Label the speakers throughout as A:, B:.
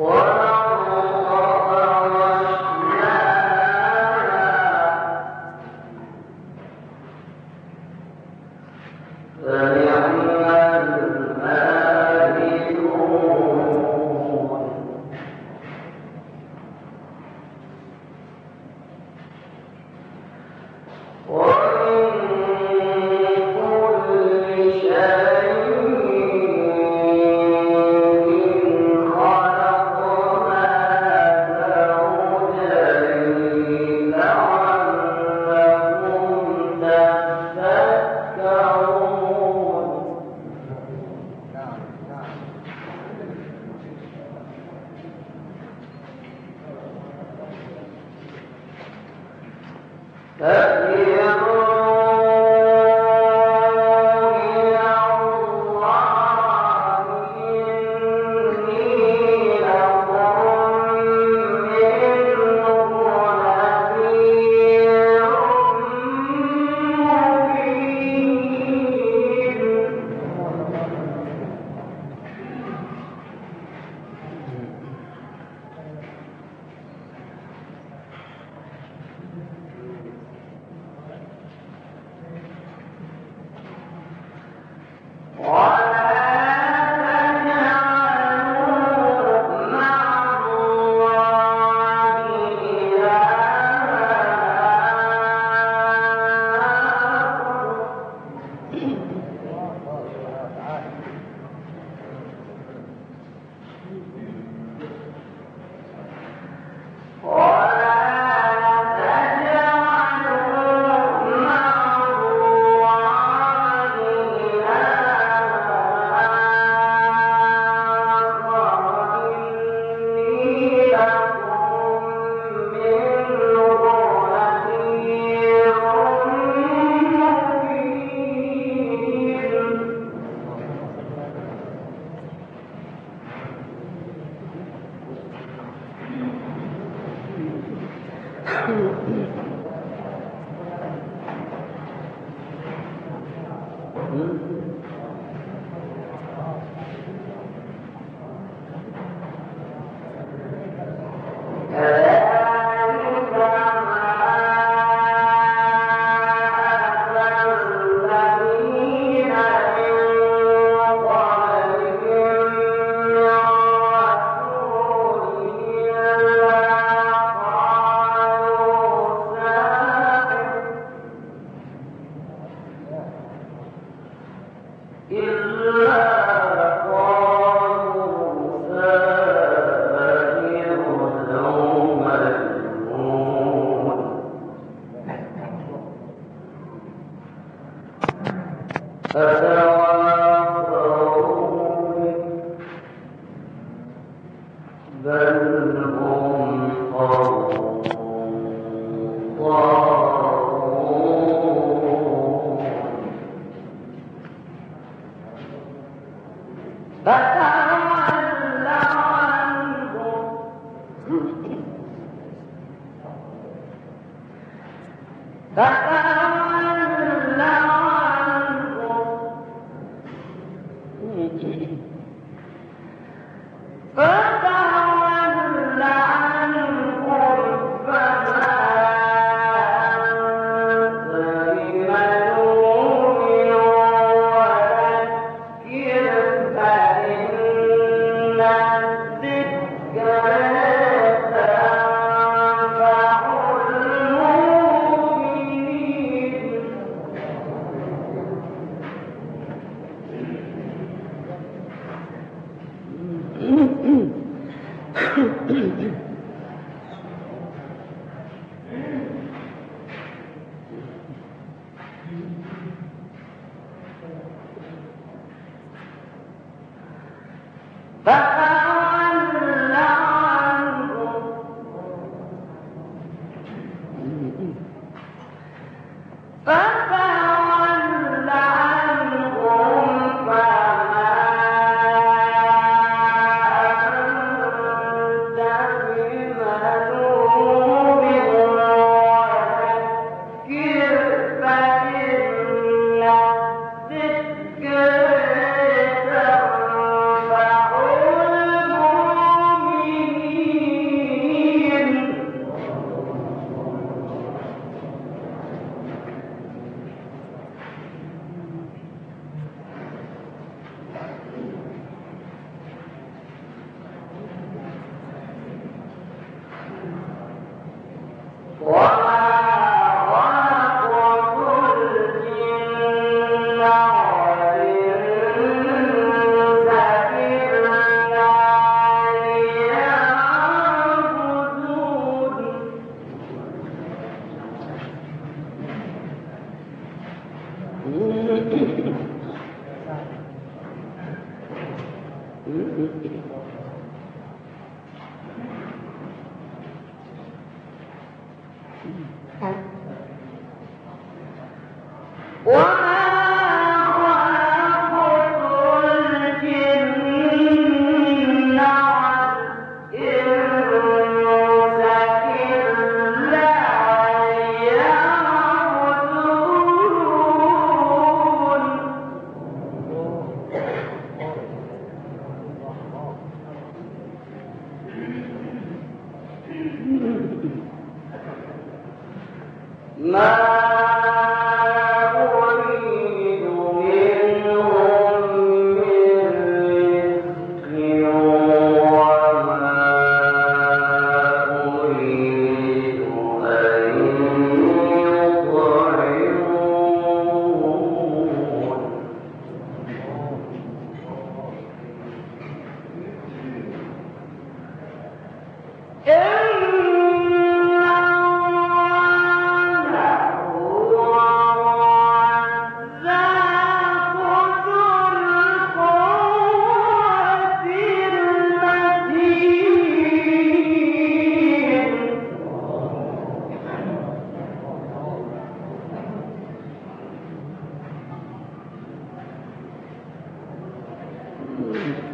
A: What?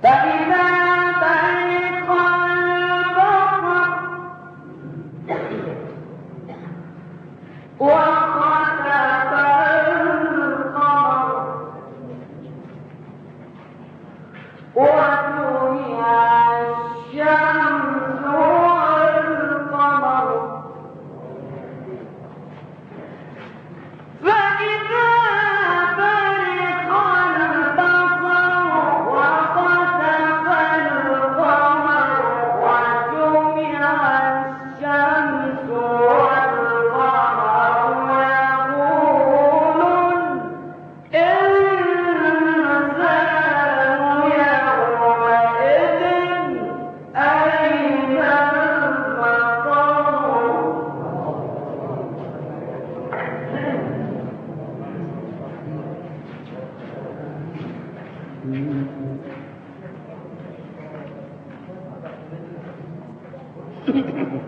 A: That Thank you.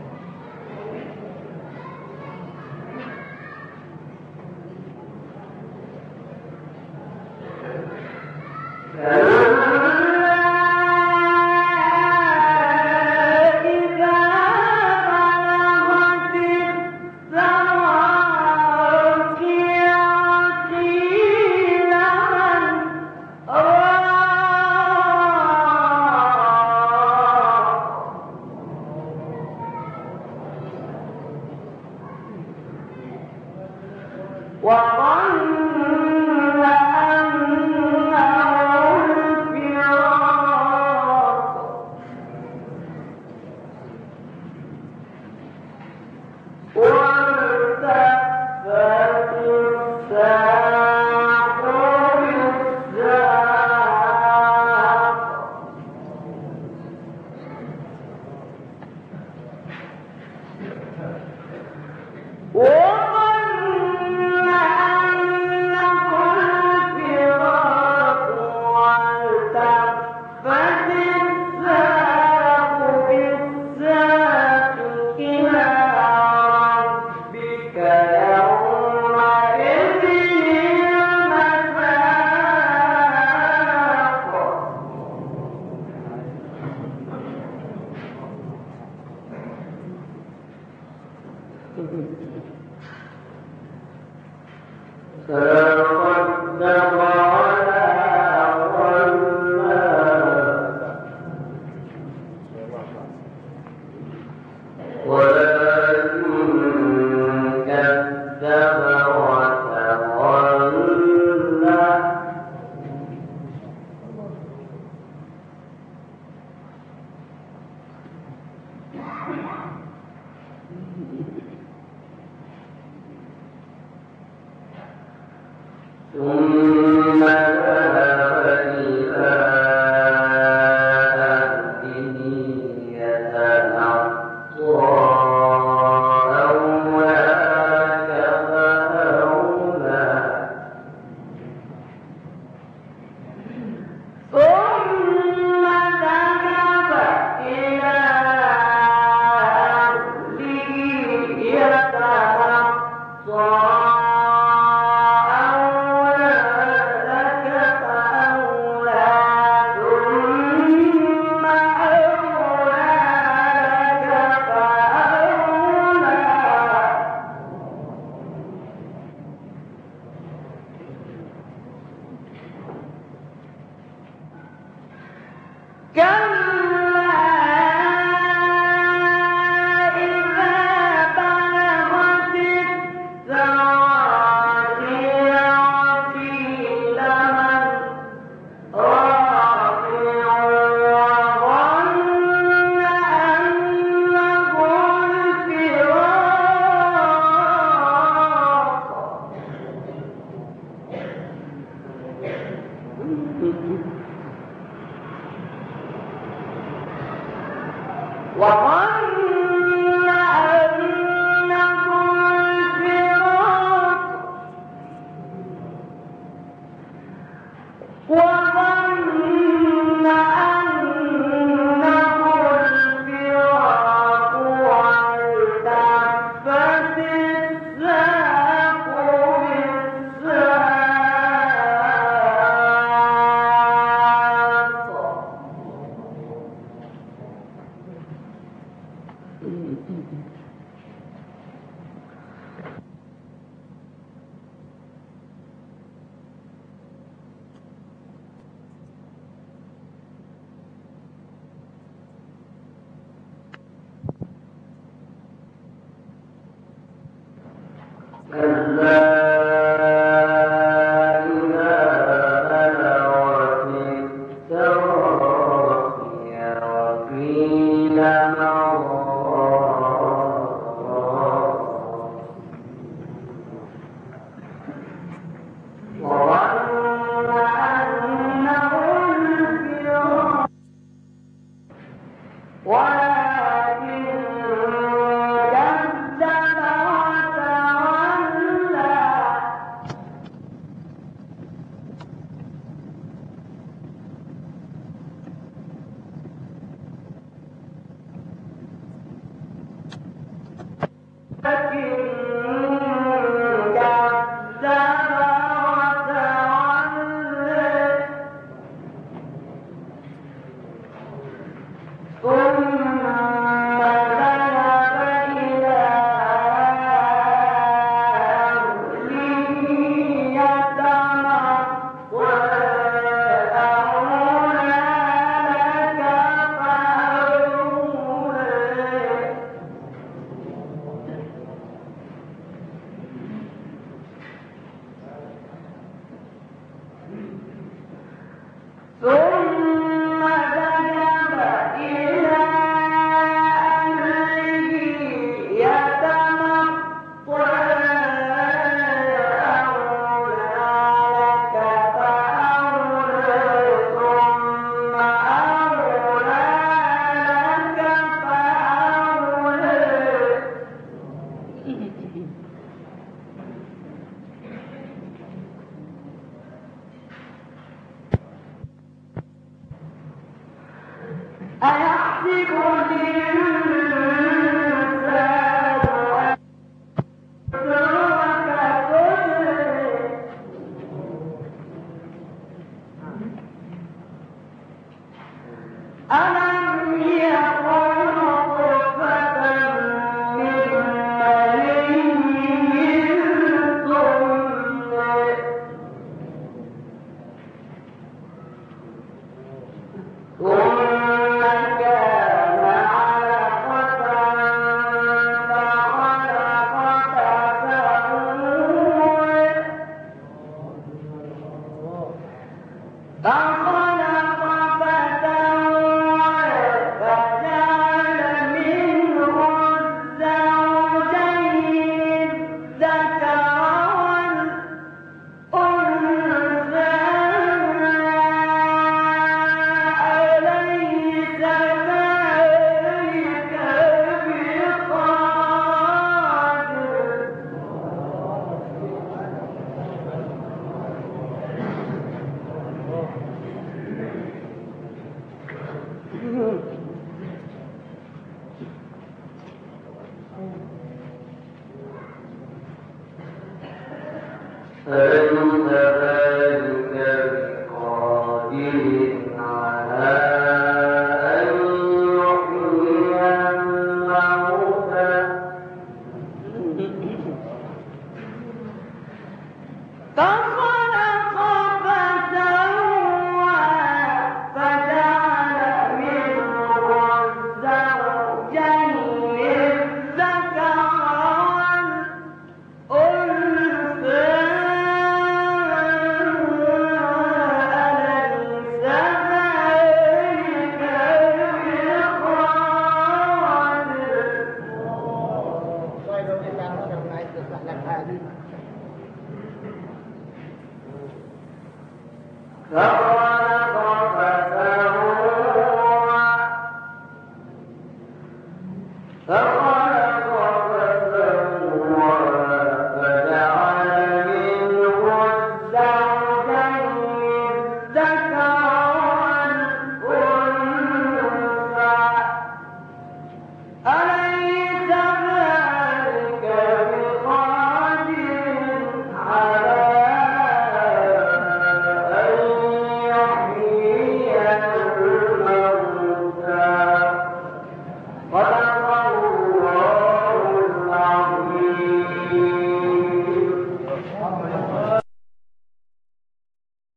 A: حسبنا